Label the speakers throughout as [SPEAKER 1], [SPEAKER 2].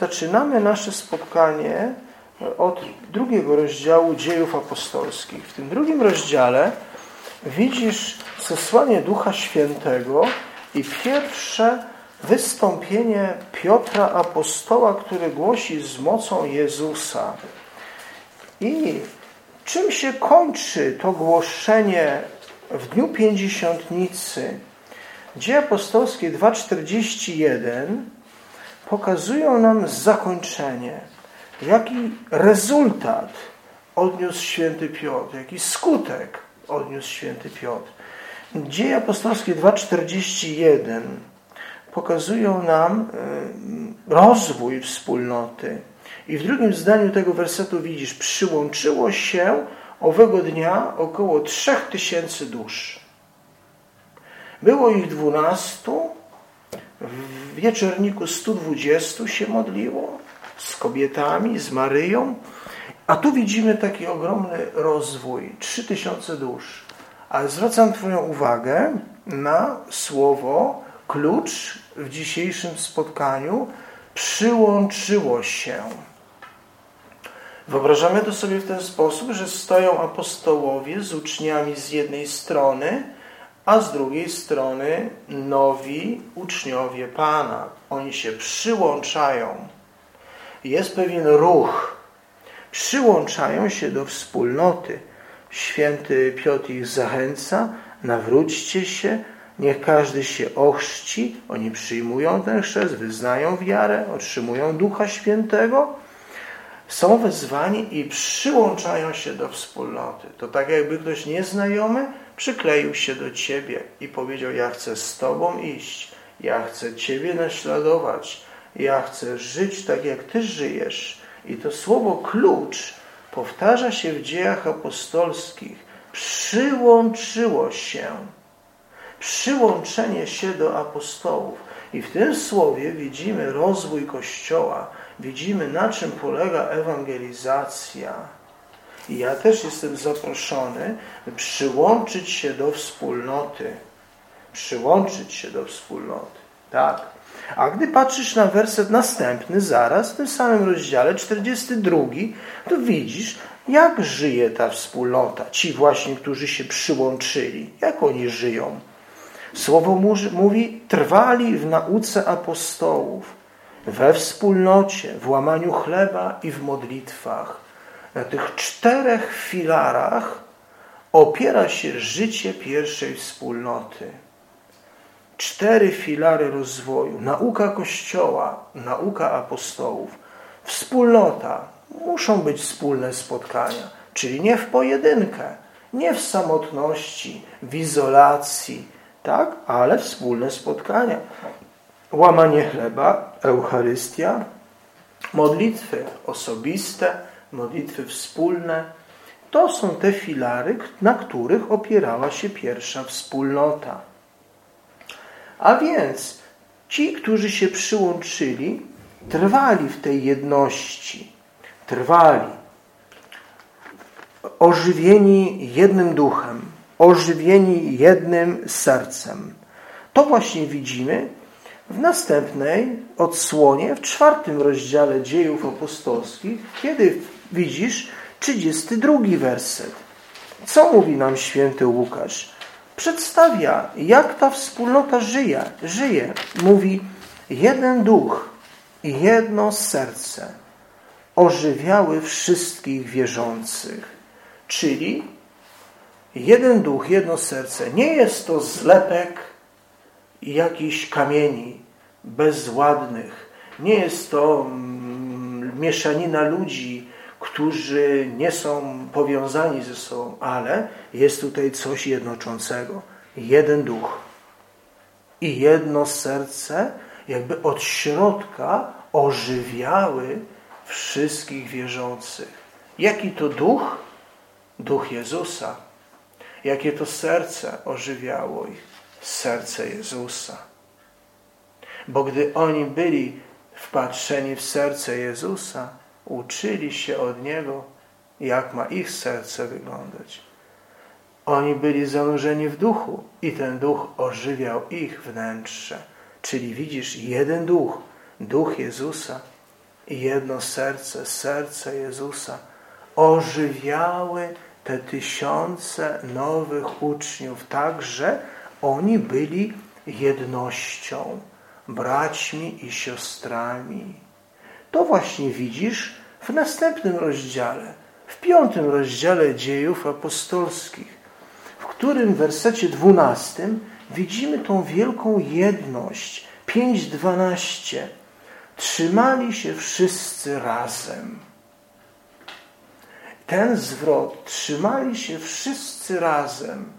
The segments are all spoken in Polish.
[SPEAKER 1] Zaczynamy nasze spotkanie od drugiego rozdziału dziejów apostolskich. W tym drugim rozdziale widzisz zesłanie Ducha Świętego i pierwsze wystąpienie Piotra Apostoła, który głosi z mocą Jezusa. I czym się kończy to głoszenie w dniu Pięćdziesiątnicy? Dzieje apostolskie 2,41 pokazują nam zakończenie. Jaki rezultat odniósł święty Piotr, jaki skutek odniósł święty Piotr. Dzieje apostolskie 2,41 pokazują nam e, rozwój wspólnoty. I w drugim zdaniu tego wersetu widzisz, przyłączyło się owego dnia około trzech tysięcy dusz. Było ich dwunastu, w wieczorniku 120 się modliło z kobietami, z Maryją, a tu widzimy taki ogromny rozwój, 3000 dusz. Ale zwracam Twoją uwagę na słowo klucz w dzisiejszym spotkaniu przyłączyło się. Wyobrażamy to sobie w ten sposób, że stoją apostołowie z uczniami z jednej strony, a z drugiej strony nowi uczniowie Pana. Oni się przyłączają. Jest pewien ruch. Przyłączają się do wspólnoty. Święty Piotr ich zachęca, nawróćcie się, niech każdy się ochrzci. Oni przyjmują ten chrzest, wyznają wiarę, otrzymują Ducha Świętego. Są wezwani i przyłączają się do wspólnoty. To tak jakby ktoś nieznajomy przykleił się do Ciebie i powiedział, ja chcę z Tobą iść, ja chcę Ciebie naśladować, ja chcę żyć tak, jak Ty żyjesz. I to słowo klucz powtarza się w dziejach apostolskich. Przyłączyło się. Przyłączenie się do apostołów. I w tym słowie widzimy rozwój Kościoła. Widzimy, na czym polega ewangelizacja i ja też jestem zaproszony, przyłączyć się do wspólnoty. Przyłączyć się do wspólnoty. Tak. A gdy patrzysz na werset następny, zaraz w tym samym rozdziale, 42, to widzisz, jak żyje ta wspólnota. Ci właśnie, którzy się przyłączyli. Jak oni żyją? Słowo mówi, trwali w nauce apostołów, we wspólnocie, w łamaniu chleba i w modlitwach na tych czterech filarach opiera się życie pierwszej wspólnoty. Cztery filary rozwoju. Nauka Kościoła, nauka apostołów, wspólnota. Muszą być wspólne spotkania, czyli nie w pojedynkę, nie w samotności, w izolacji, tak, ale wspólne spotkania. Łamanie chleba, Eucharystia, modlitwy osobiste, modlitwy wspólne, to są te filary, na których opierała się pierwsza wspólnota. A więc ci, którzy się przyłączyli, trwali w tej jedności, trwali, ożywieni jednym duchem, ożywieni jednym sercem. To właśnie widzimy w następnej odsłonie, w czwartym rozdziale dziejów apostolskich, kiedy widzisz 32 werset. Co mówi nam święty Łukasz? Przedstawia, jak ta wspólnota żyje. żyje. Mówi, jeden duch i jedno serce ożywiały wszystkich wierzących. Czyli jeden duch, jedno serce. Nie jest to zlepek jakichś kamieni bezładnych. Nie jest to mm, mieszanina ludzi, którzy nie są powiązani ze sobą, ale jest tutaj coś jednoczącego. Jeden duch i jedno serce, jakby od środka ożywiały wszystkich wierzących. Jaki to duch? Duch Jezusa. Jakie to serce ożywiało ich? Serce Jezusa. Bo gdy oni byli wpatrzeni w serce Jezusa, uczyli się od Niego, jak ma ich serce wyglądać. Oni byli zanurzeni w duchu i ten duch ożywiał ich wnętrze. Czyli widzisz, jeden duch, duch Jezusa i jedno serce, serce Jezusa ożywiały te tysiące nowych uczniów tak, że oni byli jednością, braćmi i siostrami. To właśnie widzisz w następnym rozdziale, w piątym rozdziale dziejów apostolskich, w którym w wersecie dwunastym widzimy tą wielką jedność. 5.12. Trzymali się wszyscy razem. Ten zwrot, trzymali się wszyscy razem,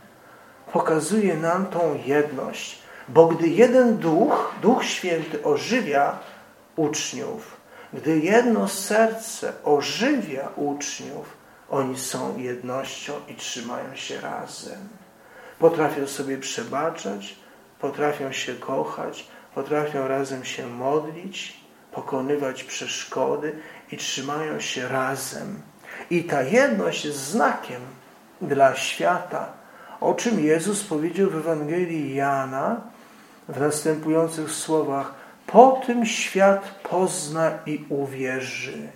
[SPEAKER 1] pokazuje nam tą jedność. Bo gdy jeden duch, Duch Święty ożywia uczniów, gdy jedno serce ożywia uczniów, oni są jednością i trzymają się razem. Potrafią sobie przebaczać, potrafią się kochać, potrafią razem się modlić, pokonywać przeszkody i trzymają się razem. I ta jedność jest znakiem dla świata, o czym Jezus powiedział w Ewangelii Jana w następujących słowach: Po tym świat pozna i uwierzy,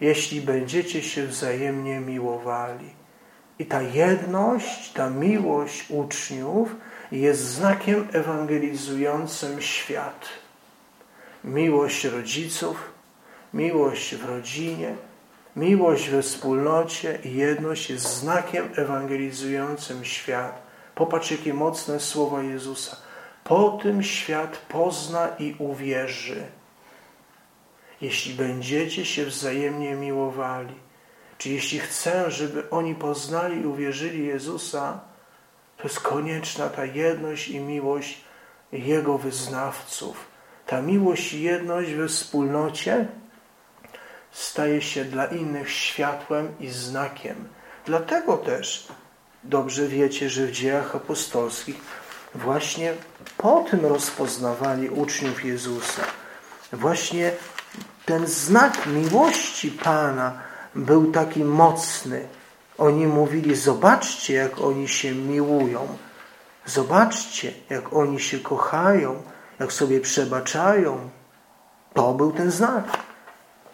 [SPEAKER 1] jeśli będziecie się wzajemnie miłowali. I ta jedność, ta miłość uczniów jest znakiem ewangelizującym świat. Miłość rodziców, miłość w rodzinie, miłość we wspólnocie i jedność jest znakiem ewangelizującym świat. Popatrz, jakie mocne słowa Jezusa. Po tym świat pozna i uwierzy, jeśli będziecie się wzajemnie miłowali. Czy jeśli chcę, żeby oni poznali i uwierzyli Jezusa, to jest konieczna ta jedność i miłość Jego wyznawców. Ta miłość i jedność we wspólnocie staje się dla innych światłem i znakiem. Dlatego też dobrze wiecie, że w dziejach apostolskich właśnie po tym rozpoznawali uczniów Jezusa. Właśnie ten znak miłości Pana był taki mocny. Oni mówili, zobaczcie, jak oni się miłują. Zobaczcie, jak oni się kochają, jak sobie przebaczają. To był ten znak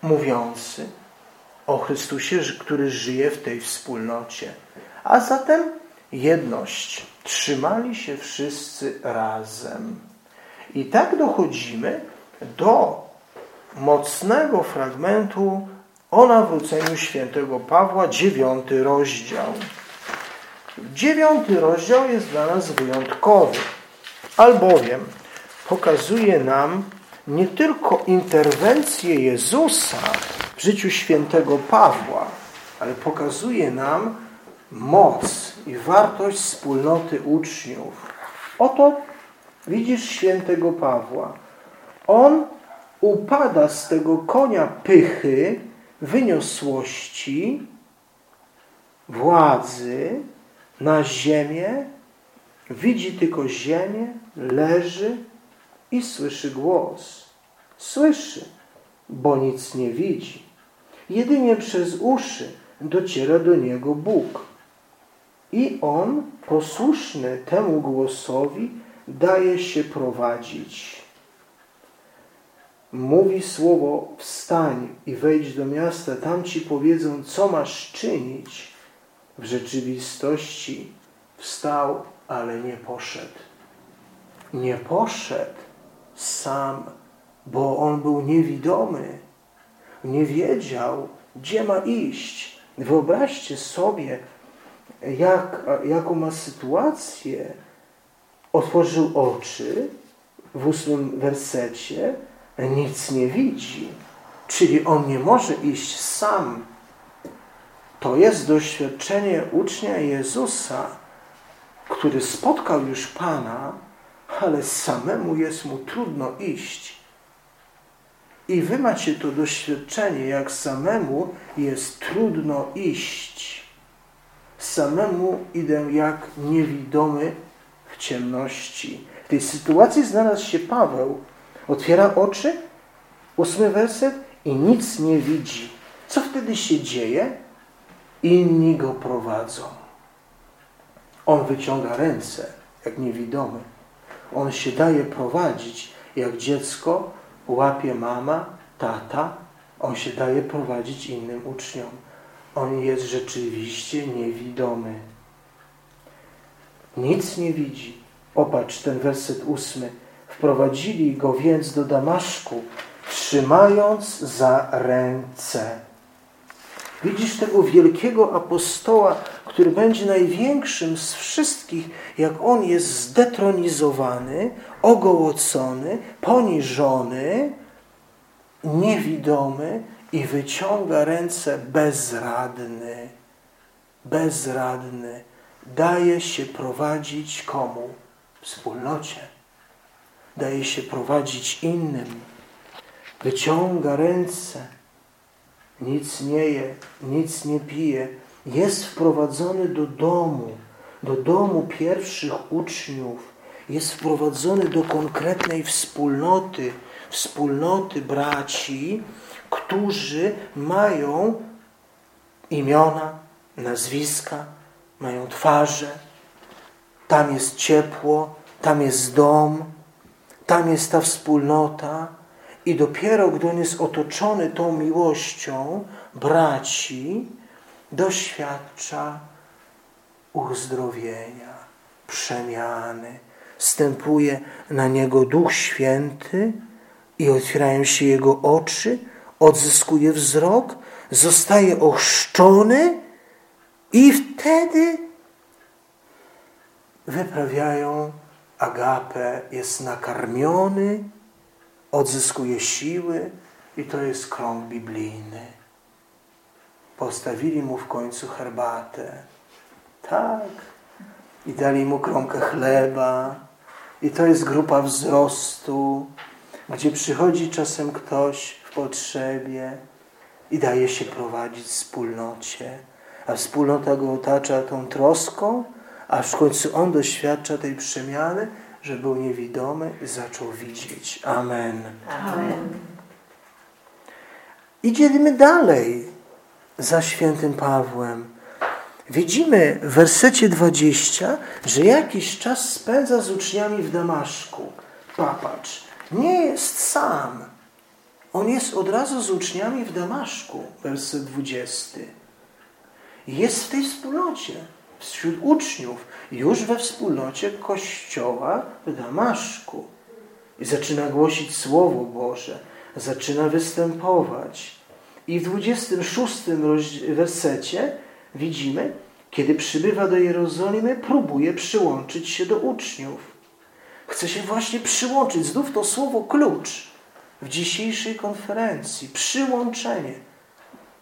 [SPEAKER 1] mówiący o Chrystusie, który żyje w tej wspólnocie. A zatem jedność. Trzymali się wszyscy razem. I tak dochodzimy do mocnego fragmentu o nawróceniu świętego Pawła, dziewiąty rozdział. Dziewiąty rozdział jest dla nas wyjątkowy, albowiem pokazuje nam nie tylko interwencję Jezusa w życiu świętego Pawła, ale pokazuje nam moc i wartość wspólnoty uczniów. Oto widzisz świętego Pawła. On upada z tego konia pychy, wyniosłości, władzy na ziemię, widzi tylko ziemię, leży i słyszy głos. Słyszy, bo nic nie widzi. Jedynie przez uszy dociera do niego Bóg. I on, posłuszny temu głosowi, daje się prowadzić. Mówi słowo wstań i wejdź do miasta, tam ci powiedzą, co masz czynić. W rzeczywistości wstał, ale nie poszedł. Nie poszedł sam, bo on był niewidomy. Nie wiedział, gdzie ma iść. Wyobraźcie sobie, jak, jaką ma sytuację. Otworzył oczy w ósmym wersecie, nic nie widzi. Czyli on nie może iść sam. To jest doświadczenie ucznia Jezusa, który spotkał już Pana, ale samemu jest mu trudno iść. I wy macie to doświadczenie, jak samemu jest trudno iść. Samemu idę jak niewidomy w ciemności. W tej sytuacji znalazł się Paweł. Otwiera oczy, ósmy werset i nic nie widzi. Co wtedy się dzieje? Inni go prowadzą. On wyciąga ręce, jak niewidomy. On się daje prowadzić, jak dziecko łapie mama, tata On się daje prowadzić innym uczniom. On jest rzeczywiście niewidomy. Nic nie widzi. Popatrz ten werset ósmy. Wprowadzili go więc do Damaszku, trzymając za ręce. Widzisz tego wielkiego apostoła, który będzie największym z wszystkich, jak on jest zdetronizowany, ogołocony, poniżony, niewidomy i wyciąga ręce bezradny. Bezradny. Daje się prowadzić komu? Wspólnocie. Daje się prowadzić innym. Wyciąga ręce. Nic nie je, nic nie pije. Jest wprowadzony do domu, do domu pierwszych uczniów. Jest wprowadzony do konkretnej wspólnoty, wspólnoty braci, którzy mają imiona, nazwiska, mają twarze. Tam jest ciepło, tam jest dom, tam jest ta wspólnota. I dopiero gdy on jest otoczony tą miłością braci, doświadcza uzdrowienia, przemiany. Wstępuje na niego Duch Święty i otwierają się jego oczy, odzyskuje wzrok, zostaje ochrzczony i wtedy wyprawiają agapę, jest nakarmiony, odzyskuje siły i to jest krąg biblijny. Postawili mu w końcu herbatę. Tak. I dali mu kromkę chleba. I to jest grupa wzrostu, gdzie przychodzi czasem ktoś w potrzebie i daje się prowadzić w wspólnocie. A wspólnota go otacza tą troską, aż w końcu on doświadcza tej przemiany, że był niewidomy i zaczął widzieć. Amen. Amen. Idziemy dalej za świętym Pawłem. Widzimy w wersecie 20, że jakiś czas spędza z uczniami w Damaszku. Papatrz, nie jest sam. On jest od razu z uczniami w Damaszku, werset 20. Jest w tej wspólnocie wśród uczniów, już we wspólnocie Kościoła w Damaszku. I zaczyna głosić Słowo Boże, zaczyna występować. I w 26 wersecie widzimy, kiedy przybywa do Jerozolimy, próbuje przyłączyć się do uczniów. Chce się właśnie przyłączyć. Znów to słowo klucz w dzisiejszej konferencji. Przyłączenie.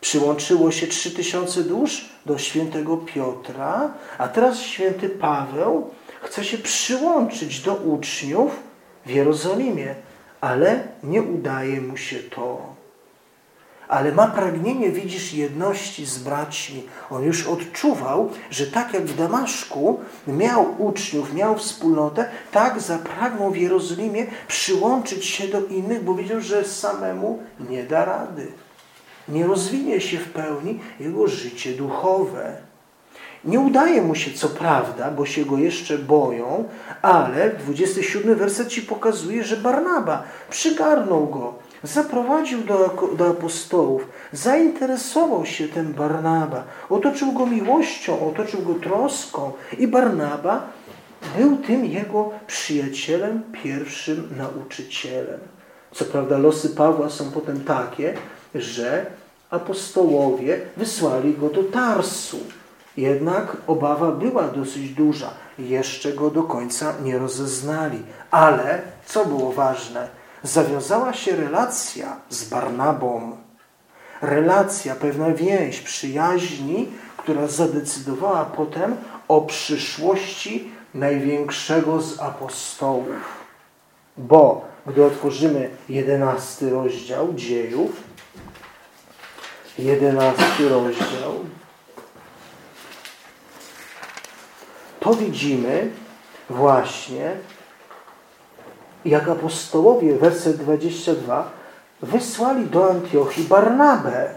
[SPEAKER 1] Przyłączyło się trzy tysiące dusz do świętego Piotra, a teraz święty Paweł chce się przyłączyć do uczniów w Jerozolimie, ale nie udaje mu się to. Ale ma pragnienie, widzisz, jedności z braćmi. On już odczuwał, że tak jak w Damaszku miał uczniów, miał wspólnotę, tak zapragnął w Jerozolimie przyłączyć się do innych, bo wiedział, że samemu nie da rady nie rozwinie się w pełni jego życie duchowe. Nie udaje mu się, co prawda, bo się go jeszcze boją, ale 27 werset ci pokazuje, że Barnaba przygarnął go, zaprowadził do, do apostołów, zainteresował się tym Barnaba, otoczył go miłością, otoczył go troską i Barnaba był tym jego przyjacielem, pierwszym nauczycielem. Co prawda losy Pawła są potem takie, że apostołowie wysłali go do Tarsu. Jednak obawa była dosyć duża. Jeszcze go do końca nie rozeznali. Ale, co było ważne, zawiązała się relacja z Barnabą. Relacja, pewna więź przyjaźni, która zadecydowała potem o przyszłości największego z apostołów. Bo gdy otworzymy jedenasty rozdział dziejów, jedenasty rozdział, to widzimy właśnie, jak apostołowie, werset 22, wysłali do Antiochii Barnabę.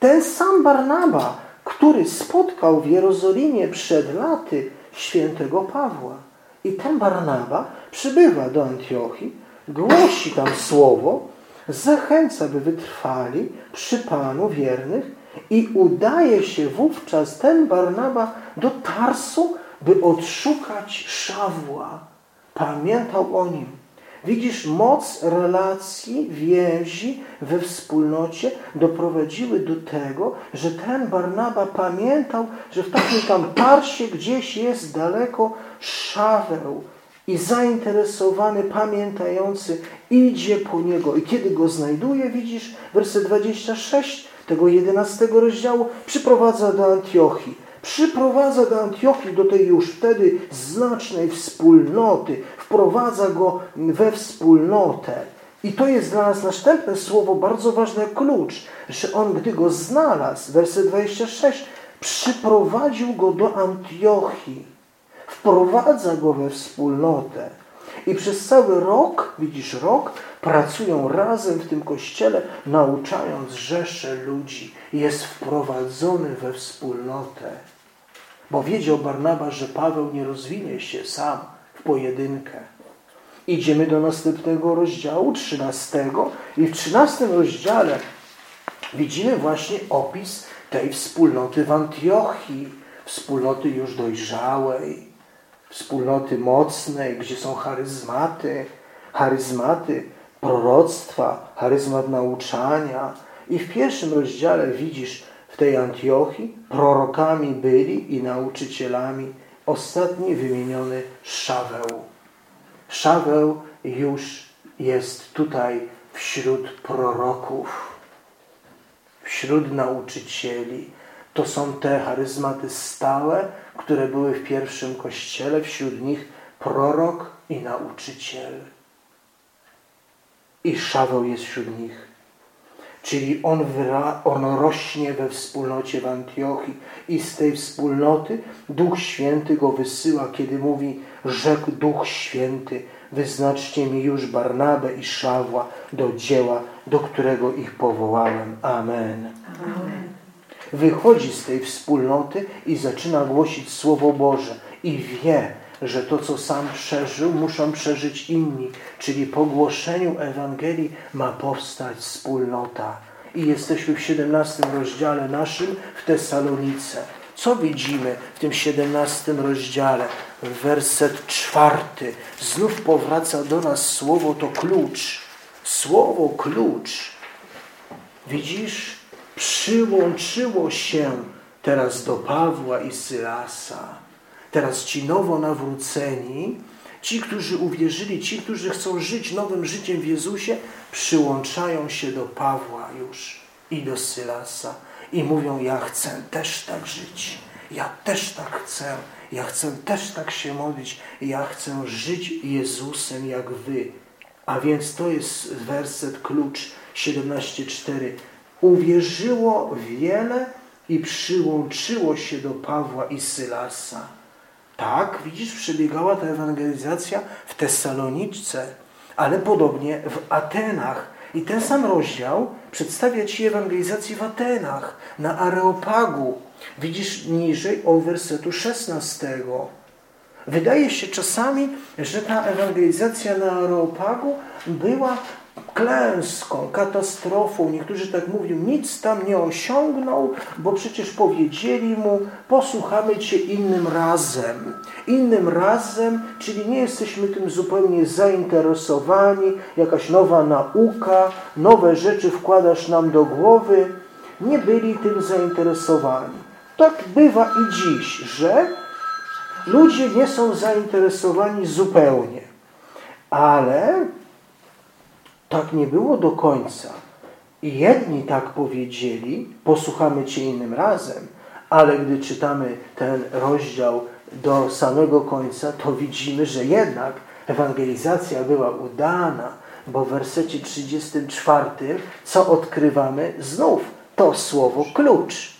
[SPEAKER 1] Ten sam Barnaba, który spotkał w Jerozolimie przed laty świętego Pawła. I ten Barnaba przybywa do Antiochii, głosi tam słowo zachęca, by wytrwali przy Panu wiernych i udaje się wówczas ten Barnaba do Tarsu, by odszukać Szawła. Pamiętał o nim. Widzisz, moc relacji, więzi we wspólnocie doprowadziły do tego, że ten Barnaba pamiętał, że w takim tam Tarsie gdzieś jest daleko Szaweł, i zainteresowany, pamiętający idzie po niego. I kiedy go znajduje, widzisz, werset 26 tego 11 rozdziału, przyprowadza do Antiochii. Przyprowadza do Antiochii, do tej już wtedy znacznej wspólnoty. Wprowadza go we wspólnotę. I to jest dla nas następne słowo, bardzo ważny klucz, że on, gdy go znalazł, werset 26, przyprowadził go do Antiochii wprowadza go we wspólnotę. I przez cały rok, widzisz, rok, pracują razem w tym kościele, nauczając rzesze ludzi. Jest wprowadzony we wspólnotę. Bo wiedział Barnaba, że Paweł nie rozwinie się sam w pojedynkę. Idziemy do następnego rozdziału, trzynastego, i w trzynastym rozdziale widzimy właśnie opis tej wspólnoty w Antiochii, wspólnoty już dojrzałej, wspólnoty mocnej, gdzie są charyzmaty, charyzmaty proroctwa, charyzmat nauczania. I w pierwszym rozdziale widzisz w tej Antiochii prorokami byli i nauczycielami ostatni wymieniony Szaweł. Szaweł już jest tutaj wśród proroków, wśród nauczycieli. To są te charyzmaty stałe, które były w pierwszym kościele, wśród nich prorok i nauczyciel. I Szaweł jest wśród nich. Czyli on, on rośnie we wspólnocie w Antiochii i z tej wspólnoty Duch Święty go wysyła, kiedy mówi, rzekł Duch Święty, wyznaczcie mi już Barnabę i Szawła do dzieła, do którego ich powołałem. Amen. Amen wychodzi z tej wspólnoty i zaczyna głosić Słowo Boże i wie, że to, co sam przeżył, muszą przeżyć inni. Czyli po głoszeniu Ewangelii ma powstać wspólnota. I jesteśmy w 17 rozdziale naszym w Tesalonice. Co widzimy w tym 17 rozdziale? Werset czwarty. Znów powraca do nas słowo to klucz. Słowo klucz. Widzisz? przyłączyło się teraz do Pawła i Sylasa. Teraz ci nowo nawróceni, ci, którzy uwierzyli, ci, którzy chcą żyć nowym życiem w Jezusie, przyłączają się do Pawła już i do Sylasa i mówią, ja chcę też tak żyć, ja też tak chcę, ja chcę też tak się modlić, ja chcę żyć Jezusem jak wy. A więc to jest werset klucz 17:4 uwierzyło wiele i przyłączyło się do Pawła i Sylasa. Tak, widzisz, przebiegała ta ewangelizacja w Tesaloniczce, ale podobnie w Atenach. I ten sam rozdział przedstawia Ci ewangelizację w Atenach, na Areopagu. Widzisz niżej od wersetu 16. Wydaje się czasami, że ta ewangelizacja na Areopagu była klęską, katastrofą. Niektórzy tak mówią, nic tam nie osiągnął, bo przecież powiedzieli mu, posłuchamy Cię innym razem. Innym razem, czyli nie jesteśmy tym zupełnie zainteresowani, jakaś nowa nauka, nowe rzeczy wkładasz nam do głowy. Nie byli tym zainteresowani. Tak bywa i dziś, że ludzie nie są zainteresowani zupełnie. Ale tak nie było do końca. I jedni tak powiedzieli, posłuchamy Cię innym razem, ale gdy czytamy ten rozdział do samego końca, to widzimy, że jednak ewangelizacja była udana, bo w wersecie 34 co odkrywamy? Znów to słowo klucz.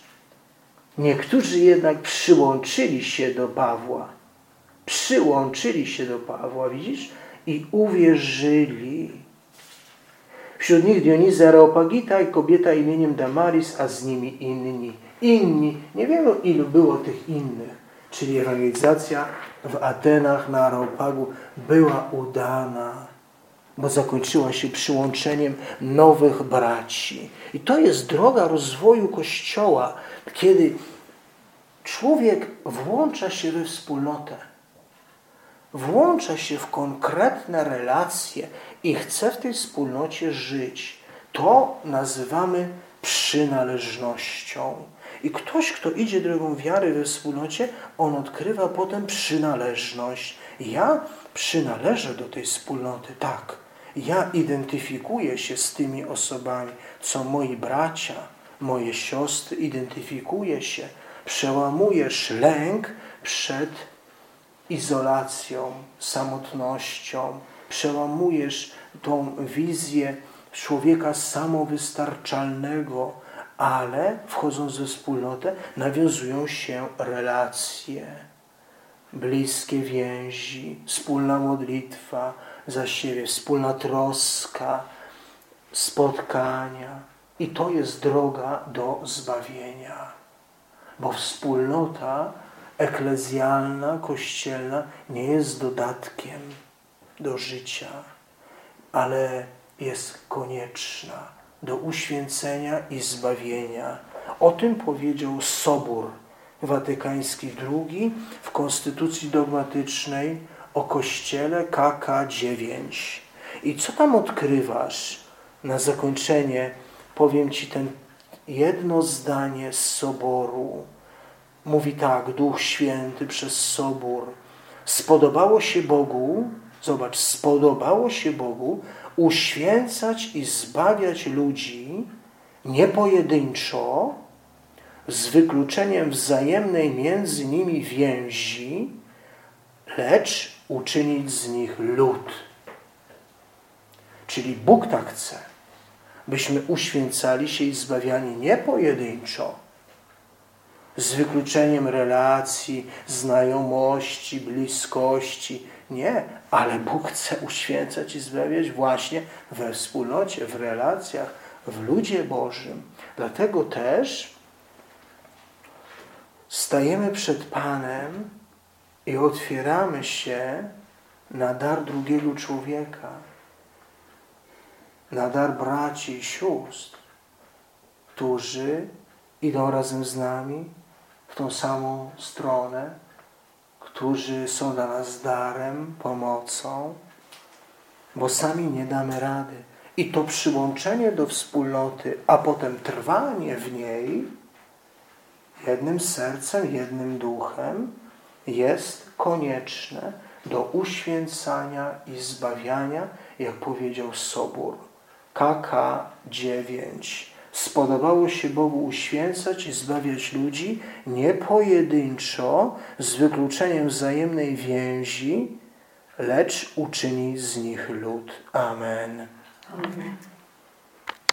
[SPEAKER 1] Niektórzy jednak przyłączyli się do Pawła. Przyłączyli się do Pawła, widzisz? I uwierzyli. Wśród nich Dioniza Areopagita i kobieta imieniem Damaris, a z nimi inni. Inni, nie wiemy ilu było tych innych. Czyli ewangelizacja w Atenach na Areopagu była udana. bo zakończyła się przyłączeniem nowych braci. I to jest droga rozwoju Kościoła, kiedy człowiek włącza się we wspólnotę, włącza się w konkretne relacje i chce w tej wspólnocie żyć. To nazywamy przynależnością. I ktoś, kto idzie drogą wiary we wspólnocie, on odkrywa potem przynależność. Ja przynależę do tej wspólnoty, tak. Ja identyfikuję się z tymi osobami, co moi bracia, moje siostry, identyfikuję się. Przełamujesz lęk przed izolacją, samotnością. Przełamujesz tą wizję człowieka samowystarczalnego, ale wchodząc we wspólnotę, nawiązują się relacje, bliskie więzi, wspólna modlitwa za siebie, wspólna troska, spotkania. I to jest droga do zbawienia. Bo wspólnota eklezjalna, kościelna nie jest dodatkiem do życia, ale jest konieczna do uświęcenia i zbawienia. O tym powiedział Sobór Watykański II w Konstytucji Dogmatycznej o Kościele KK9. I co tam odkrywasz? Na zakończenie powiem Ci ten jedno zdanie z Soboru. Mówi tak, Duch Święty przez Sobór. Spodobało się Bogu, zobacz, spodobało się Bogu uświęcać i zbawiać ludzi nie pojedynczo, z wykluczeniem wzajemnej między nimi więzi, lecz uczynić z nich lud. Czyli Bóg tak chce, byśmy uświęcali się i zbawiani nie pojedynczo, z wykluczeniem relacji, znajomości, bliskości, nie, ale Bóg chce uświęcać i zbawiać właśnie we wspólnocie, w relacjach, w ludzie Bożym. Dlatego też stajemy przed Panem i otwieramy się na dar drugiego człowieka, na dar braci i sióstr, którzy idą razem z nami w tą samą stronę, którzy są dla nas darem, pomocą, bo sami nie damy rady. I to przyłączenie do wspólnoty, a potem trwanie w niej, jednym sercem, jednym duchem, jest konieczne do uświęcania i zbawiania, jak powiedział Sobór. KK 9 spodobało się Bogu uświęcać i zbawiać ludzi nie pojedynczo, z wykluczeniem wzajemnej więzi, lecz uczyni z nich lud. Amen. Amen.